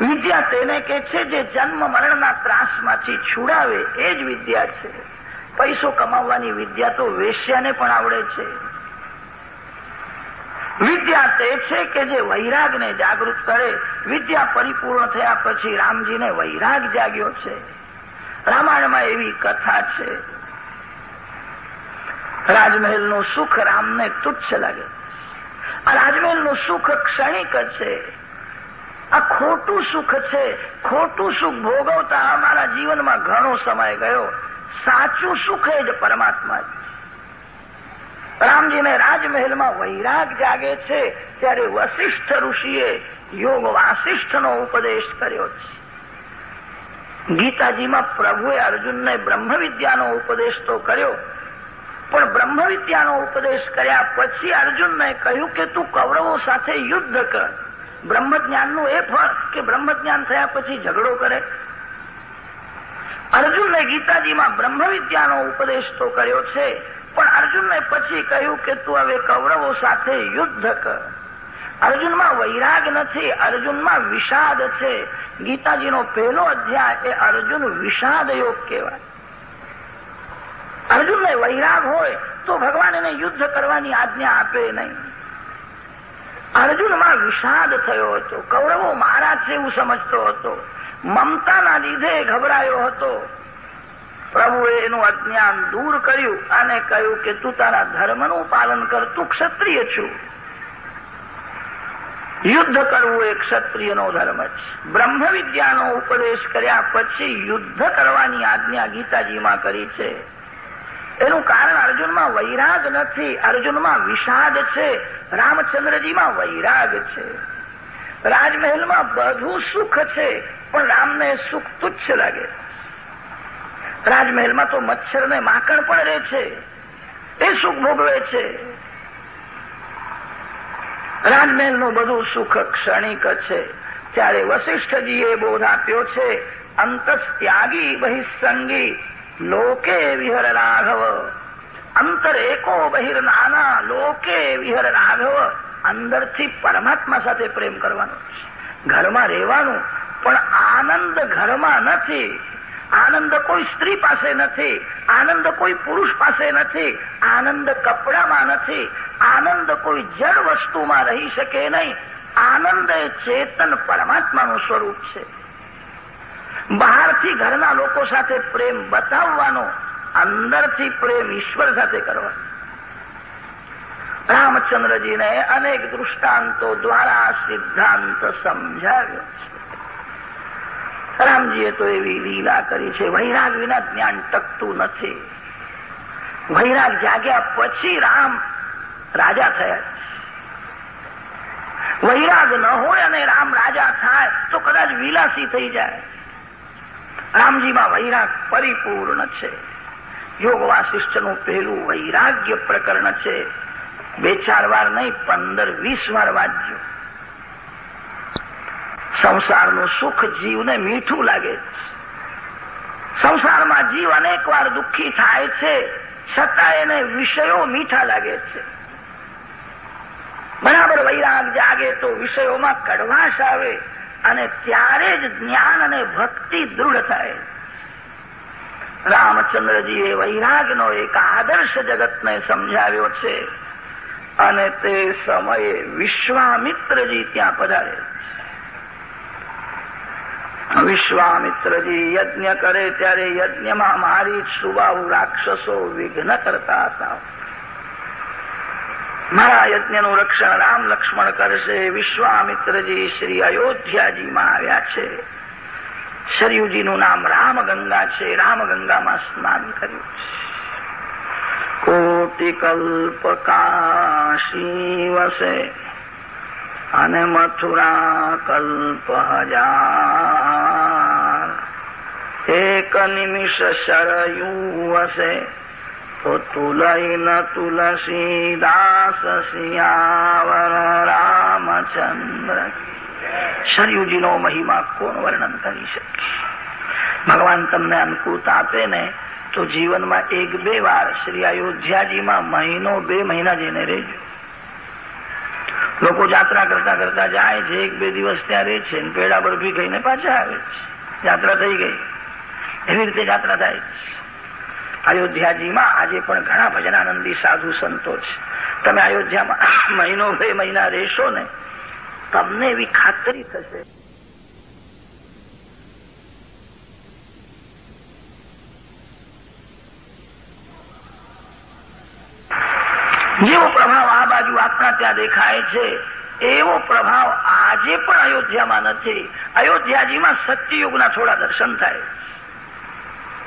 વિદ્યા તેને કે છે જે જન્મ મરણના ત્રાસમાંથી છુડાવે, એ જ વિદ્યા છે. પૈસો કમાવવાની વિદ્યા તો વેશ્યાને પણ આવડે છે. વિદ્યા તે છે કે જે વૈરાગને જાગૃત કરે. વિદ્યા પરિપૂર્ણ થયા પછી રામજીને વૈરાગ જાગ્યો છે. રામાયણમાં એવી કથા છે. રાજમહેલનું સુખ રામને તુચ્છ લાગે. આ રાજમહેલનું સુખ ક્ષણિક છે. આ ખોટું સુખ છે. ખોટું સુખ ભોગવતા અમારા જીવનમાં ઘણો સમય ગયો. સાચું સુખ એ જ પરમાત્મા રામજીને રાજમહેલમાં વૈરાગ જાગે છે ત્યારે વસિષ્ઠ ઋષિએ યોગ વાસિષ્ઠનો ઉપદેશ કર્યો છે. ગીતાજીમાં પ્રભુએ અર્જુનને બ્રહ્મવિદ્યાનો ઉપદેશ તો કર્યો, પણ બ્રહ્મવિદ્યાનો ઉપદેશ કર્યા પછી અર્જુનને કહ્યું કે તું કૌરવો સાથે યુદ્ધ કર. બ્રહ્મજ્ઞાનનું એ ફળ કે બ્રહ્મજ્ઞાન થયા પછી ઝઘડો કરે? અર્જુનને ગીતાજીમાં બ્રહ્મ વિદ્યાનો ઉપદેશ તો કર્યો છે, પણ અર્જુનને પછી કહ્યું કે તું હવે કૌરવો સાથે યુદ્ધ કર. અર્જુનમાં વૈરાગ નથી, અર્જુનમાં વિષાદ છે. ગીતાજીનો પહેલો અધ્યાય એ અર્જુન વિષાદ યોગ કહેવાય. અર્જુનને વૈરાગ હોય તો ભગવાન એને યુદ્ધ કરવાની આજ્ઞા આપે નહીં. અર્જુનમાં વિષાદ થયો હતો, કૌરવો મારા છે એવું સમજતો હતો. મમતાના લીધે ગભરાયો હતો. પ્રભુએ એનું અજ્ઞાન દૂર કર્યું અને કહ્યું કે તું તારા ધર્મનું પાલન કર, તું ક્ષત્રિય છું. યુદ્ધ કરવું એ ક્ષત્રિયનો ધર્મ છે બ્રહ્મ ઉપદેશ કર્યા પછી યુદ્ધ કરવાની આજ્ઞા ગીતાજીમાં કરી છે. એનું કારણ અર્જુનમાં વૈરાગ નથી, અર્જુનમાં વિષાદ છે, રામચંદ્રજીમાં વૈરાગ છે. રાજમહેલમાં બધું સુખ છે. પણ રામને સુખ તુચ્છ લાગે. રાજમહેલમાં તો મચ્છર ને માકણ પણ રહે છે. એ સુખ ભોગવે છે. રાજમહેલનું બધું સુખ ક્ષણિક છે. ત્યારે વશિષ્ઠજીએ બોધ આપ્યો છે, અંતસ્ત્યાગી બહિસંગી, લોકે વિહર રાઘવ. અંતર એકો બહિર નાના, લોકે વિહર રાઘવ. અંદરથી પરમાત્મા સાથે પ્રેમ કરવાનો ઘરમાં રહેવાનું પણ આનંદ ઘરમાં નથી. આનંદ કોઈ સ્ત્રી પાસે નથી. આનંદ કોઈ પુરુષ પાસે નથી. આનંદ કપડામાં નથી. આનંદ કોઈ જળ વસ્તુમાં રહી શકે નહીં. આનંદ એ ચેતન પરમાત્માનું સ્વરૂપ છે. બહારથી ઘરના લોકો સાથે પ્રેમ બતાવવાનો, અંદરથી પ્રેમ ઈશ્વર સાથે કરવાનો. રામચંદ્રજીને અનેક દૃષ્ટાંતો દ્વારા સિદ્ધાંત સમજાવ્યો છે. રામજીએ તો એવી લીલા કરી છે, વૈરાગ વિના જ્ઞાન ટકતું નથી. વૈરાગ જાગ્યા પછી રામ રાજા થયા. વૈરાગ ન હોય અને રામ રાજા થાય, તો કદાચ વિલાસી થઈ જાય. રામજીમાં વૈરાગ પરિપૂર્ણ છે. યોગ વાસિષ્ઠનું પહેલું વૈરાગ્ય પ્રકરણ છે, બે ચાર વાર નહીં, પંદર વીસ વાર વાંચજો. સંસારનું સુખ જીવને મીઠું લાગે સંસારમાં જીવ અનેક વાર દુઃખી થાય છે, છતાં એને વિષયો મીઠા લાગે છે. બરાબર વૈરાગ જાગે તો વિષયોમાં કડવાશ આવે અને ત્યારે જ જ્ઞાન અને ભક્તિ દૃઢ થાય. રામચંદ્રજીએ વૈરાગનો એક આદર્શ જગતને સમજાવ્યો છે અને તે સમયે વિશ્વામિત્રજી ત્યાં પધારે વિશ્વામિત્રજી યજ્ઞ કરે ત્યારે યજ્ઞમાં મારી સુબાહુ રાક્ષસો વિઘ્ન કરતા હતા. મારા યજ્ઞનું રક્ષણ રામ લક્ષ્મણ કરશે. વિશ્વામિત્રજી શ્રી અયોધ્યાજીમાં આવ્યા છે. સરયુજીનું નામ રામગંગા છે. રામગંગામાં સ્નાન કર્યું છે. કોટિકલ્પકાશી વસે. અને મથુરા કલ્પ હજાર એક નિમિષ શરયુ હશે તો તુલઈ ન તુલસી દાસ શિયાવર રામચંદ્ર. સરયુજીનો મહિમા કોણ વર્ણન કરી શકે? ભગવાન તમને અનુકૂળતા આપે ને, તો જીવનમાં એક બે વાર શ્રી અયોધ્યાજીમાં મહિનો, બે મહિના જઈને રહેજો. લોકો યાત્રા કરતા કરતા જાય છે, એક બે દિવસ ત્યાં રહે છે પેડા બરફી ખાઈને પાછા આવે છે. યાત્રા થઈ ગઈ. એવી રીતે યાત્રા થાય છે. અયોધ્યાજીમાં આજે પણ ઘણા ભજનાનંદી સાધુ સંતો છે. તમે અયોધ્યામાં મહિનો બે મહિના રહેશો ને, તમને એવી ખાતરી થશે. જેવો પ્રભાવ આ બાજુ આપણા ત્યાં દેખાય છે, એવો પ્રભાવ આજે પણ અયોધ્યામાં નથી. અયોધ્યાજીમાં સત્યયુગના થોડા દર્શન થાય.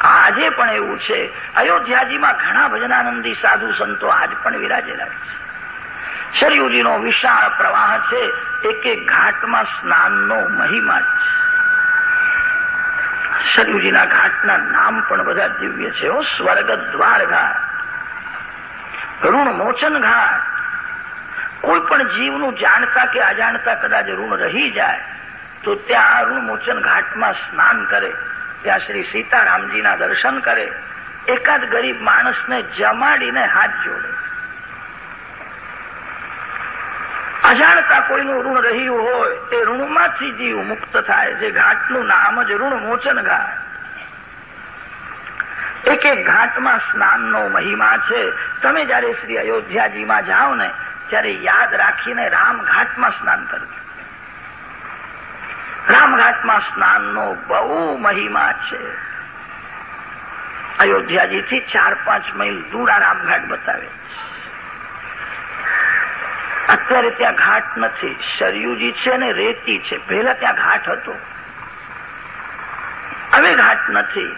આજે પણ એવું છે. અયોધ્યાજીમાં ઘણા ભજનાનંદી સાધુ સંતો આજ પણ વિરાજેલા છે. સરયુજીનો વિશાળ પ્રવાહ છે. એક એક ઘાટમાં સ્નાનનો મહિમા છે. સરયુજીના ઘાટના નામ પણ બધા દિવ્ય છે. હો, સ્વર્ગ દ્વાર ઘાટ ઋણ મોચન ઘાટ. કોઈ પણ જીવનું જાણતા કે અજાણતા કદાચ ઋણ રહી જાય, તો ત્યાં ઋણ મોચન ઘાટમાં સ્નાન કરે. ત્યાં શ્રી સીતારામજીના દર્શન કરે. એકાદ ગરીબ માણસને જમાડીને હાથ જોડે. અજાણતા કોઈનું ઋણ રહ્યું હોય તે ઋણમાંથી જીવ મુક્ત થાય. છે ઘાટનું નામ જ ઋણ મોચન ઘાટ. એક એક ઘાટમાં સ્નાનનો મહિમા છે. તમે જ્યારે શ્રી અયોધ્યાજીમાં જાઓ ને, ત્યારે યાદ રાખીને રામઘાટમાં સ્નાન કરજો. રામઘાટમાં સ્નાનનો બહુ મહિમા છે. અયોધ્યાજીથી ચાર પાંચ માઇલ દૂર આ રામઘાટ બતાવે. અત્યારે ત્યાં ઘાટ નથી. સરયુજી છે અને રેતી છે. પહેલા ત્યાં ઘાટ હતો. હવે ઘાટ નથી.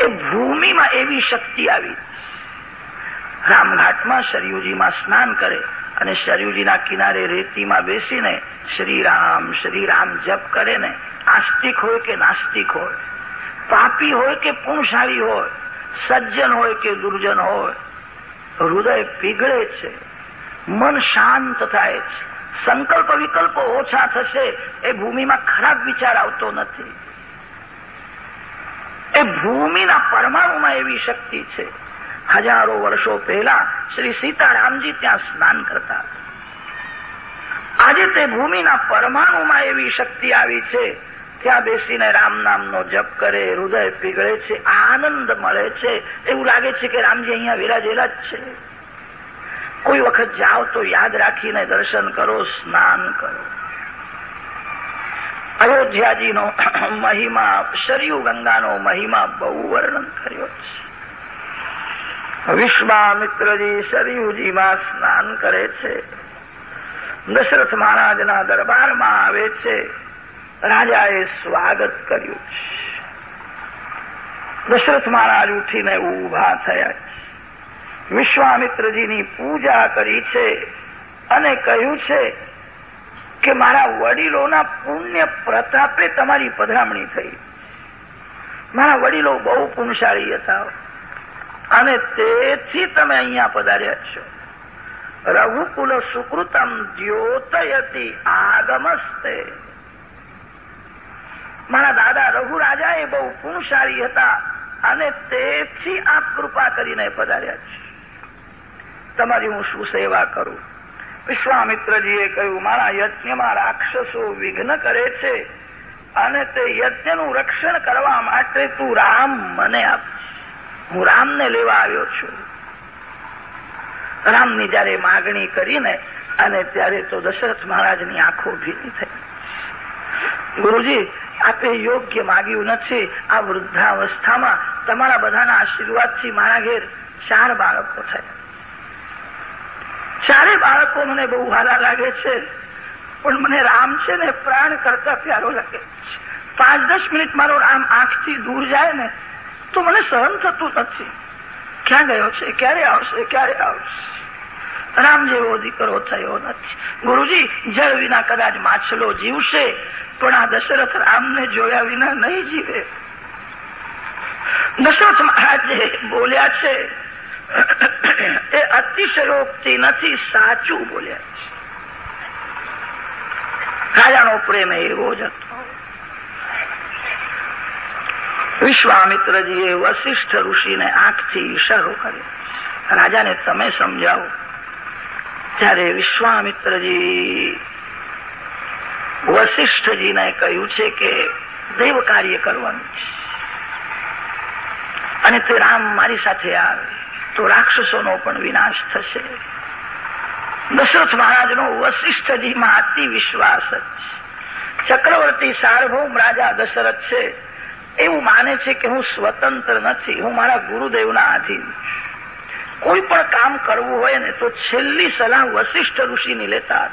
એ ભૂમિમાં એવી શક્તિ આવી. રામઘાટમાં શરયુજીમાં સ્નાન કરે અને શરયુજીના કિનારે રેતીમાં બેસીને શ્રી રામ શ્રી રામ જપ કરે ને, આસ્તિક હોય કે નાસ્તિક હોય, પાપી હોય કે પુણશાળી હોય, સજ્જન હોય કે દુર્જન હોય, હૃદય પીગળે છે, મન શાંત થાય છે, સંકલ્પ વિકલ્પો ઓછા થશે, એ ભૂમિમાં ખરાબ વિચાર આવતો નથી. એ ભૂમિના પરમાણુમાં એવી શક્તિ છે. હજારો વર્ષો પહેલા શ્રી સીતારામજી ત્યાં સ્નાન કરતા આજે તે ભૂમિના પરમાણુમાં એવી શક્તિ આવી છે, ત્યાં બેસીને રામ નામનો જપ કરે, હૃદય પીગળે છે, આનંદ મળે છે. એવું લાગે છે કે રામજી અહીંયા વિરાજેલા જ છે. કોઈ વખત જાઓ તો યાદ રાખીને દર્શન કરો, સ્નાન કરો. અયોધ્યાજીનો મહિમા સરયુ ગંગાનો મહિમા બહુ વર્ણન કર્યો છે. વિશ્વામિત્રજી સરયુજીમાં સ્નાન કરે છે. દશરથ મહારાજના દરબારમાં આવે છે. રાજાએ સ્વાગત કર્યું છે. દશરથ મહારાજ ઉઠીને ઊભા થયા છે. વિશ્વામિત્રજીની પૂજા કરી છે અને કહ્યું છે કે મારા વડીલોના પુણ્ય પ્રતાપે તમારી પધરામણી થઈ. મારા વડીલો બહુ પુણશાળી હતા. અને તેથી તમે અહીંયા પધાર્યા છો. રઘુકુલ સુકૃતમ દ્યોતયતી આગમસ્તે. મારા દાદા રઘુરાજા એ બહુ પુણશાળી હતા અને તેથી આપ કૃપા કરીને પધાર્યા છે. તમારી હું શું સેવા કરું. વિશ્વામિત્રજીએ કહ્યું, મારા યજ્ઞમાં રાક્ષસો વિઘ્ન કરે છે અને તે યજ્ઞનું રક્ષણ કરવા માટે તું રામ મને આપ હું રામને લેવા આવ્યો છું. રામની જયારે માગણી કરીને અને ત્યારે તો દશરથ મહારાજની આંખો ભીની થઈ. ગુરુજી, આપે યોગ્ય માગ્યું નથી. આ વૃદ્ધાવસ્થામાં તમારા બધાના આશીર્વાદથી મારા ઘેર ચાર બાળકો થયા. ચારે બાળકો મને બહુ સારા લાગે છે, પણ મને રામ છે ને પ્રાણ કરતા પ્યારો લાગે પાંચ દસ મિનિટ મારો રામ આંખથી દૂર જાય ને, તો મને સહન થતું નથી. ક્યાં ગયો છે? ક્યારે આવશે? ક્યારે આવશે? રામ જેવો દીકરો થયો નથી. ગુરુજી, જળ વિના કદાચ માછલો જીવશે, પણ આ દશરથ રામને જોયા વિના નહીં જીવે. દશરથ મહારાજે બોલ્યા છે એ અતિશયોક્તિ નથી, સાચું બોલ્યા રાજાનો પ્રેમ એવો જ હતો. વિશ્વામિત્રજીએ વશિષ્ઠ ઋષિને આંખથી ઈશારો કર્યો. રાજાને તમે સમજાવો ત્યારે વિશ્વામિત્રજી વશિષ્ઠજીને કહ્યું છે કે દેવ કાર્ય કરવાનું છે. અને તે રામ મારી સાથે આવે. તો રાક્ષસોનો પણ વિનાશ થશે. દશરથ મહારાજનો વશિષ્ઠજીમાં અતિ વિશ્વાસ જ ચક્રવર્તી સાર્વભૌમ રાજા દશરથ છે, એવું માને છે કે હું સ્વતંત્ર નથી, હું મારા ગુરુદેવના આધીન કોઈ પણ કામ કરવું હોય ને તો છેલ્લી સલાહ વશિષ્ઠ ઋષિની લેતા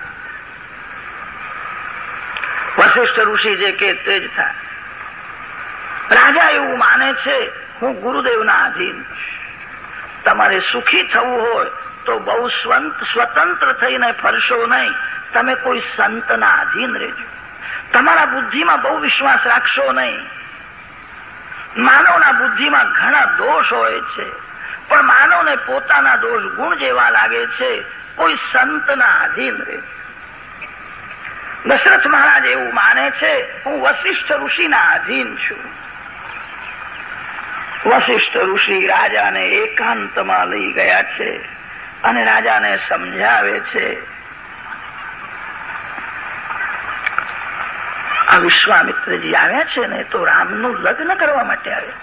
વશિષ્ઠ ઋષિ જે કે તે જ થાય. રાજા એવું માને છે, હું ગુરુદેવના આધીન તમારે સુખી થવું હોય તો બહુ સ્વતંત્ર થઈને ફરશો નહીં. તમે કોઈ સંતના આધીન રહેજો. તમારા બુદ્ધિમાં બહુ વિશ્વાસ રાખશો નહીં. માનવના બુદ્ધિમાં ઘણા દોષ હોય છે. પણ માનવને પોતાના દોષ ગુણ જેવા લાગે છે. કોઈ સંતના આધીન રહે દશરથ મહારાજ એવું માને છે, હું વશિષ્ઠ ઋષિના આધીન છું. વશિષ્ઠ ઋષિ રાજાને એકાંતમાં લઈ ગયા છે અને રાજાને સમજાવે છે. આ વિશ્વામિત્રજી આવ્યા છે ને તો રામનું લગ્ન કરવા માટે આવ્યા.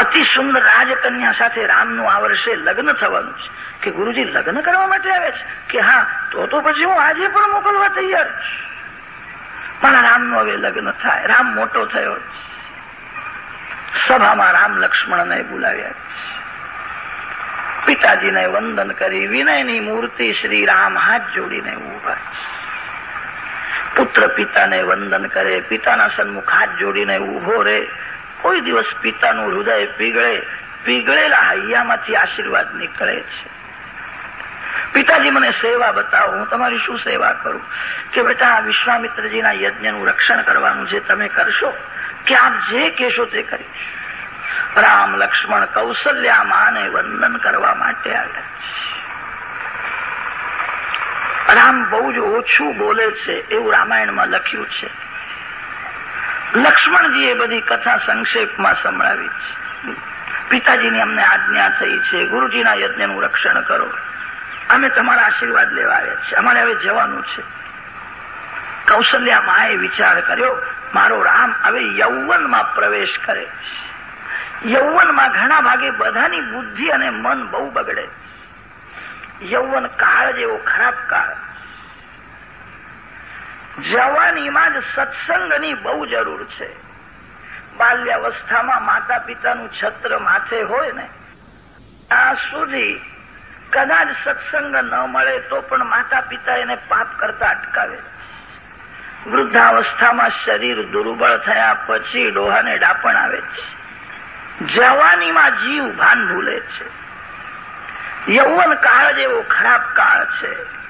અતિ સુંદર રાજકન્યા સાથે રામનું આ વર્ષે લગ્ન થવાનું છે. કે ગુરુજી લગ્ન કરવા માટે આવે છે? કે હા, તો તો પછી હું આજે પણ મોકલવા તૈયાર છું. પણ રામનું હવે લગ્ન થાય. રામ મોટો થયો સભામાં રામ લક્ષ્મણને બોલાવ્યા. પિતાજીને વંદન કરી, વિનયની મૂર્તિ શ્રી રામ હાથ જોડીને ઊભા પુત્ર પિતાને વંદન કરે, પિતાના સન્મુખ હાથ જોડીને ઊભો રે કોઈ દિવસ પિતાનું હૃદય પીગળે, પીગળેલા હૈયામાંથી આશીર્વાદ નીકળે છે. પિતાજી મને સેવા બતાવો, હું તમારી શું સેવા કરું? કે બેટા વિશ્વામિત્રજીના યજ્ઞનું રક્ષણ કરવાનું છે તમે કરશો કે આપ જે કહેશો તે કરીશ. રામ લક્ષ્મણ કૌશલ્યા માને વંદન કરવા માટે આવ્યા રામ બહુ જ ઓછું બોલે છે એવું રામાયણમાં લખ્યું છે. લક્ષ્મણજીએ બધી કથા સંક્ષેપમાં સંભળાવી છે. પિતાજીની અમને આજ્ઞા થઈ છે, ગુરુજીના યજ્ઞનું રક્ષણ કરો. અમે તમારા આશીર્વાદ લેવા આવ્યા છીએ. અમારે હવે જવાનું છે. કૌશલ્યા માએ વિચાર કર્યો મારો રામ હવે યૌવનમાં પ્રવેશ કરે યૌવનમાં ઘણા ભાગે બધાની બુદ્ધિ અને મન બહુ બગડે યૌવન કાળ જેવો ખરાબ કાળ. જવાનીમાં જ સત્સંગની બહુ જરૂર છે. બાલ્યાવસ્થામાં માતા પિતાનું છત્ર માથે હોય ને આ સુધી કદાચ સત્સંગ ન મળે તો પણ માતા પિતા એને પાપ કરતા અટકાવે વૃદ્ધાવસ્થામાં શરીર દુર્બળ થયા પછી ડોહાને ડાપણ આવે છે. જવાનીમાં જીવ ભાન ભૂલે છે. યૌવન કાળ જેવો ખરાબ કાળ છે.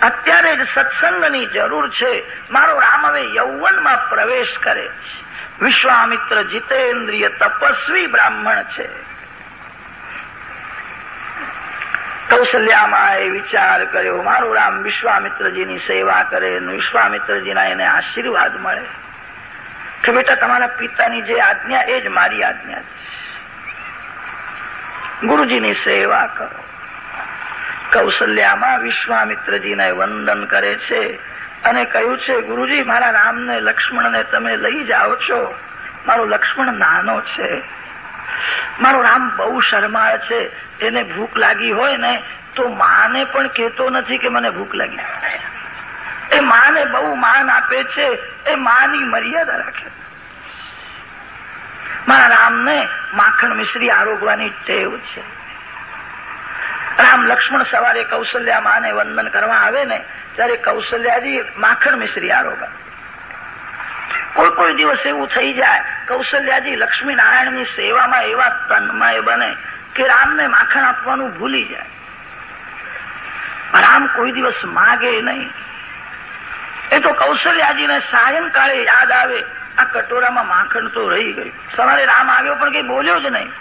અત્યારે જ સત્સંગની જરૂર છે. મારો રામ હવે યૌવનમાં પ્રવેશ કરે છે. વિશ્વામિત્ર જીતેન્દ્રિય તપસ્વી બ્રાહ્મણ છે. કૌશલ્યામાં વિચાર કર્યો. મારું રામ વિશ્વામિત્રજીની સેવા કરે વિશ્વામિત્રજીના એને આશીર્વાદ મળે. કે બેટા, તમારા પિતાની જે આજ્ઞા, એ જ મારી આજ્ઞા છે. ગુરુજીની સેવા કરો. કૌશલ્યામાં વિશ્વામિત્રજીને વંદન કરે છે અને કહ્યું છે, ગુરુજી, મારા રામને લક્ષ્મણને તમે લઈ જાઓ છો. મારો લક્ષ્મણ નાનો છે. મારો રામ બહુ શરમાળ છે. એને ભૂખ લાગી હોય ને, તો માને પણ કહેતો નથી કે મને ભૂખ લાગી. એ માને બહુ માન આપે છે. એ માની મર્યાદા રાખે. મારા રામને માખણ મિશ્રી આરોગવાની ટેવ છે. રામ લક્ષ્મણ સવારે કૌશલ્યા માને વંદન કરવા આવે ને, ત્યારે કૌશલ્યાજી માખણ મિશ્રી આરોગા. કોઈ કોઈ દિવસ એવું થઈ જાય, કૌશલ્યાજી લક્ષ્મીનારાયણની સેવામાં એવા તન્મય બને કે રામને માખણ આપવાનું ભૂલી જાય. રામ કોઈ દિવસ માગે નહીં. એ તો કૌશલ્યાજીને સાયંકાળે યાદ આવે, આ કટોરામાં માખણ તો રહી ગયું. સવારે રામ આવ્યો પણ કઈ બોલ્યો જ નહીં.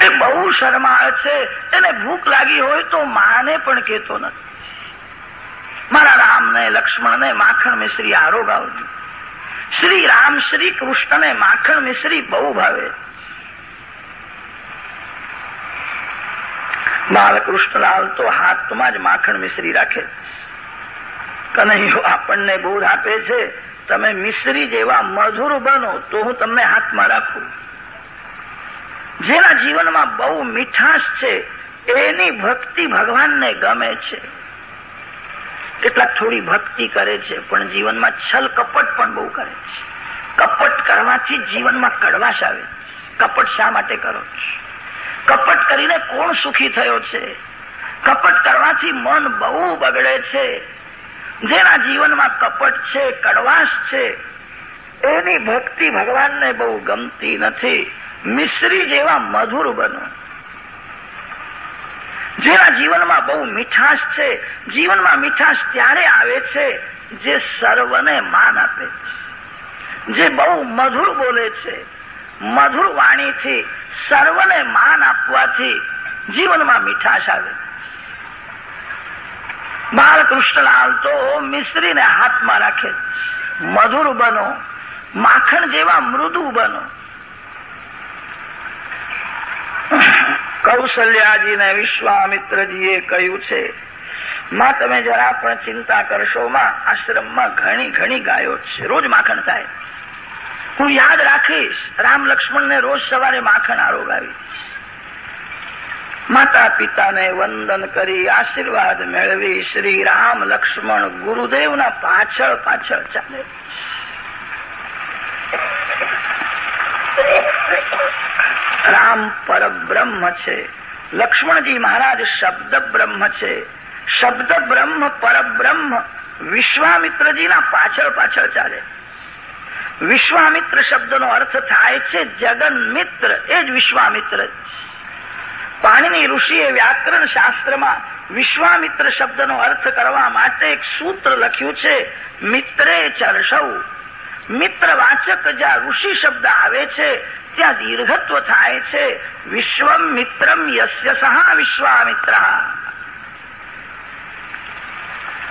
એ બહુ શરમાળ છે, એને ભૂખ લાગી હોય તો માને પણ કહેતો નથી. મારા રામને, લક્ષ્મણને માખણ મિશ્રી આવજો શ્રી રામ, શ્રી કૃષ્ણને માખણ મિશ્રી બહુ ભાવે. બાલકૃષ્ણલાલ તો હાથમાં જ માખણ મિશ્રી રાખે. કનૈયો આપણને બોધ આપે છે, તમે મિશ્રી જેવા મધુર બનો, તો હું તમને હાથમાં રાખું. જેના જીવનમાં બહુ મીઠાશ છે, એની ભક્તિ ભગવાનને ગમે છે. કેટલાક થોડી ભક્તિ કરે છે, પણ જીવનમાં છલ કપટ પણ બહુ કરે છે. કપટ કરવાથી જીવનમાં કડવાશ આવે કપટ શા માટે કરો કપટ કરીને કોણ સુખી થયો છે? કપટ કરવાથી મન બહુ બગડે છે. જેના જીવનમાં કપટ છે, કડવાશ છે, એની ભક્તિ ભગવાનને બહુ ગમતી નથી. મિશ્રી જેવા મધુર બનો. જેના જીવનમાં બહુ મીઠાશ છે, જીવનમાં મીઠાશ ત્યારે આવે છે જે સર્વને માન આપે છે. જે બહુ મધુર બોલે છે, મધુર વાણીથી સર્વને માન આપવાથી જીવનમાં મીઠાશ આવે બાલકૃષ્ણલાલ તો મિશ્રીને હાથમાં રાખે મધુર બનો, માખણ જેવા મૃદુ બનો. કૌશલ્યાજીને વિશ્વામિત્રજીએ કહ્યું છે, માં, તમે જરા પણ ચિંતા કરશો, માં. આશ્રમમાં ઘણી ઘણી ગાયો છે. રોજ માખણ થાય. હું યાદ રાખીશ, રામ લક્ષ્મણને રોજ સવારે માખણ આરોગાવી માતા પિતાને વંદન કરી આશીર્વાદ મેળવી શ્રી રામ લક્ષ્મણ ગુરુદેવના પાછળ પાછળ ચાલે. રામ પરબ્રહ્મ છે. લક્ષ્મણજી મહારાજ શબ્દ બ્રહ્મ છે. શબ્દ બ્રહ્મ પરબ્રહ્મ વિશ્વામિત્રજીના પાછળ પાછળ ચાલે. વિશ્વામિત્ર શબ્દનો અર્થ થાય છે જગન મિત્ર એ જ વિશ્વામિત્ર. પાણીની ઋષિએ વ્યાકરણ શાસ્ત્રમાં વિશ્વામિત્ર શબ્દનો અર્થ કરવા માટે એક સૂત્ર લખ્યું છે, મિત્રે ચરસવ મિત્રવાચક જ્યાં ઋષિ શબ્દ આવે છે ત્યાં દીર્ઘત્વ થાય છે વિશ્વમ મિત્રમ યસ્ય સહા વિશ્વામિત્ર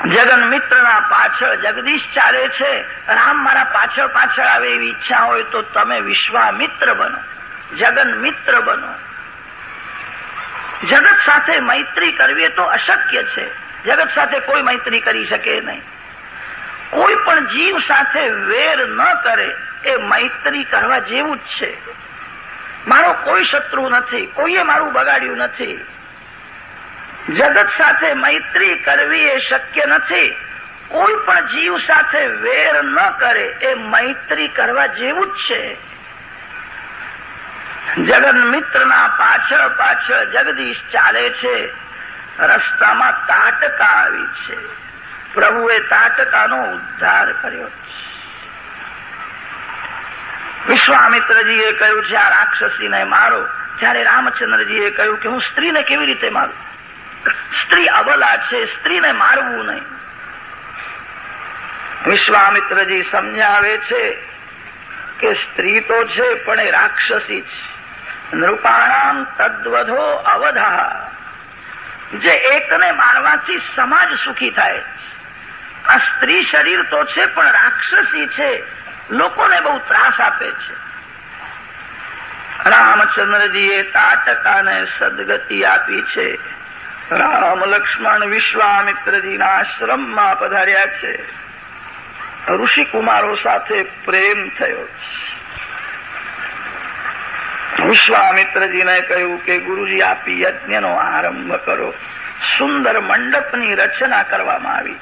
જગન મિત્રના પાછળ જગદીશ ચાલે છે રામ મારા પાછળ પાછળ આવે એવી ઈચ્છા હોય તો તમે વિશ્વામિત્ર બનો જગન મિત્ર બનો જગત સાથે મૈત્રી કરવી તો અશક્ય છે જગત સાથે કોઈ મૈત્રી કરી શકે નહીં કોઈ પણ જીવ સાથે વેર ન કરે એ મૈત્રી કરવા જેવું જ છે. મારો કોઈ શત્રુ નથી, કોઈએ મારું બગાડ્યું નથી. જગત સાથે મૈત્રી કરવી એ શક્ય નથી. કોઈ પણ જીવ સાથે વેર ન કરે એ મૈત્રી કરવા જેવું જ છે. જગન મિત્રના પાછળ પાછળ જગદીશ ચાલે છે. રસ્તામાં તાટકા આવી છે. પ્રભુએ તાટકાનો ઉદ્ધાર કર્યો. વિશ્વામિત્રજીએ કહ્યું છે આ રાક્ષસીને મારો. ત્યારે રામચંદ્રજીએ કહ્યું કે, હું સ્ત્રીને કેવી રીતે મારું? સ્ત્રી અબલા છે, સ્ત્રીને મારવું નહીં. વિશ્વામિત્રજી સમજાવે છે કે સ્ત્રી તો છે, પણ એ રાક્ષસી છે નૃપાણામ તદ્વધો અવધા. જે એકને મારવાથી સમાજ સુખી થાય. આ સ્ત્રી શરીર તો છે, પણ રાક્ષસી છે. લોકોને બહુ ત્રાસ આપે છે. રામચંદ્રજીએ તાટકાને સદગતિ આપી છે. રામ લક્ષ્મણ વિશ્વામિત્રજીના આશ્રમમાં પધાર્યા છે. ઋષિકુમારો સાથે પ્રેમ થયો વિશ્વામિત્રજીને કહ્યું કે ગુરુજી, આપ યજ્ઞનો આરંભ કરો. સુંદર મંડપની રચના કરવામાં આવી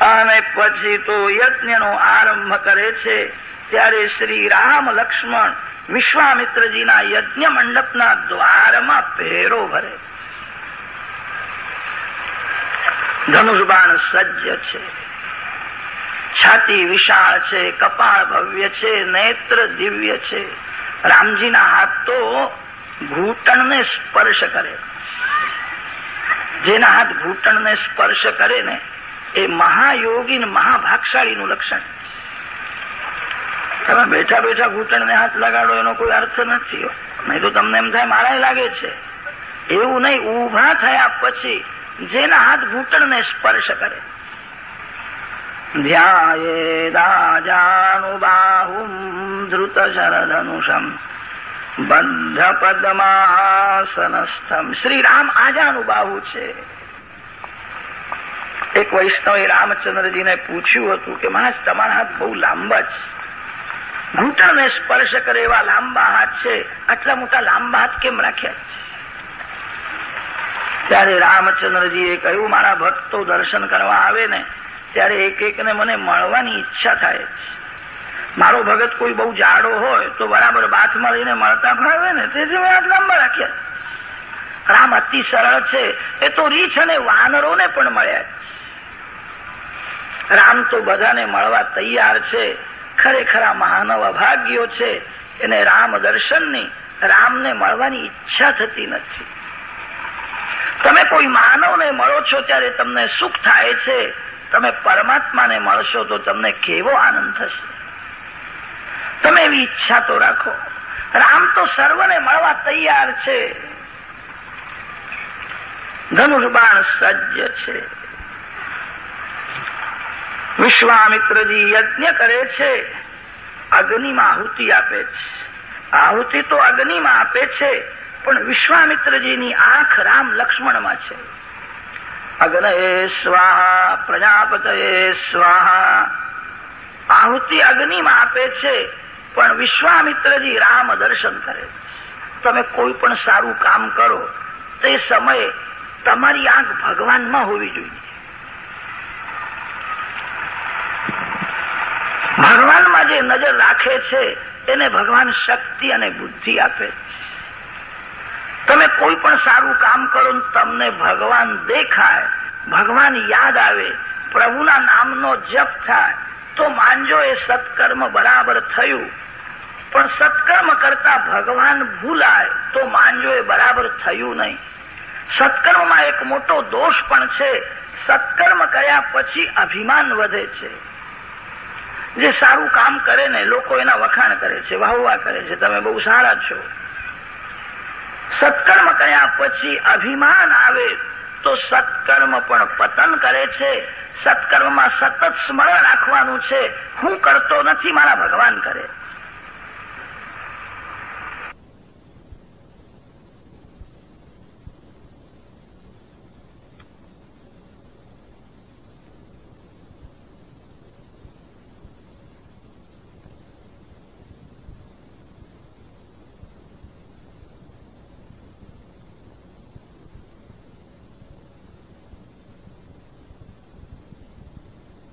અને પછી તો યજ્ઞનો આરંભ કરે છે, ત્યારે શ્રી રામ લક્ષ્મણ વિશ્વામિત્રજીના યજ્ઞ મંડપના દ્વારમાં પહેરો ભરે. ધનુષબાણ સજ્જ છે. છાતી વિશાળ છે, કપાળ ભવ્ય છે, નેત્ર દિવ્ય છે. રામજીના હાથ તો ઘૂંટણને સ્પર્શ કરે. જેના હાથ ઘૂંટણને સ્પર્શ કરે ને એ મહાયોગી ને મહાભાગશાળીનું લક્ષણ. તમે બેઠા બેઠા ઘૂંટણને હાથ લગાડો એનો કોઈ અર્થ નથી નહીં તો તમને એમ થાય મારા લાગે છે. એવું નહીં, ઊભા થયા પછી જેના હાથ ઘૂંટણને સ્પર્શ કરે. ધ્યાયેદાજાનુબાહુમ ધૃત શરદનુષમ બંધ પદમાસનસ્થમ શ્રી રામ આજાનુબાહુ છે. એક વૈષ્ણવે રામચંદ્રજીને પૂછ્યું હતું કે, મહારાજ, તમારા હાથ બહુ લાંબા છે. ઘૂંટણને સ્પર્શ કરે એવા લાંબા હાથ છે. આટલા મોટા લાંબા હાથ કેમ રાખ્યા છે? ત્યારે રામચંદ્રજીએ કહ્યું, મારા ભક્તો દર્શન કરવા આવે ને, ત્યારે એક એકને મને મળવાની ઈચ્છા થાય મારો ભગત કોઈ બહુ જાડો હોય, તો બરાબર બાથમાં લઈને મળતા ભાવે ને, તેથી મેં આટલા લાંબા રાખ્યા રામ અતિ સરળ છે. એ તો રીછ અને વાનરોને પણ મળ્યા રામ તો બધાને મળવા તૈયાર છે. ખરેખરા મહાનવ અભાગ્યો છે. એને રામ દર્શનની, રામને મળવાની ઈચ્છા થતી નથી. તમે કોઈ માનવને મળો છો ત્યારે તમને સુખ થાય છે. તમે પરમાત્માને મળશો તો તમને કેવો આનંદ થશે? તમે એવી ઈચ્છા તો રાખો. રામ તો સર્વને મળવા તૈયાર છે. ધનુર્બાણ સજ્જ છે. વિશ્વામિત્રજી યજ્ઞ કરે છે. અગ્નિમાં આહુતિ આપે છે. આહુતિ તો અગ્નિમાં આપે છે, પણ વિશ્વામિત્રજીની આંખ રામ લક્ષ્મણમાં છે. અગ્નએ સ્વાહા, પ્રજાપતયે સ્વાહા. આહુતિ અગ્નિમાં આપે છે, પણ વિશ્વામિત્રજી રામ દર્શન કરે તમે કોઈ પણ સારું કામ કરો, તે સમયે તમારી આંખ ભગવાનમાં હોવી જોઈએ. ભગવાનમાં જે નજર રાખે છે, એને ભગવાન શક્તિ અને બુદ્ધિ આપે તમે કોઈ પણ સારું કામ કરો તમને ભગવાન દેખાય, ભગવાન યાદ આવે, પ્રભુના નામનો જપ થાય, તો માનજો એ સત્કર્મ બરાબર થયું. પણ સત્કર્મ કરતા ભગવાન ભૂલાય, તો માનજો એ બરાબર થયું નહીં. સત્કર્મમાં એક મોટો દોષ પણ છે. સત્કર્મ કર્યા પછી અભિમાન વધે છે. જે સારું કામ કરે ને, લોકો એના વખાણ કરે છે, વાહવા કરે છે. તમે બહુ સારા છો. સત્કર્મ કર્યા પછી અભિમાન આવે તો સત્કર્મ પણ પતન કરે છે. સત્કર્મમાં સતત સ્મરણ રાખવાનું છે. હું કરતો નથી, મારા ભગવાન કરે.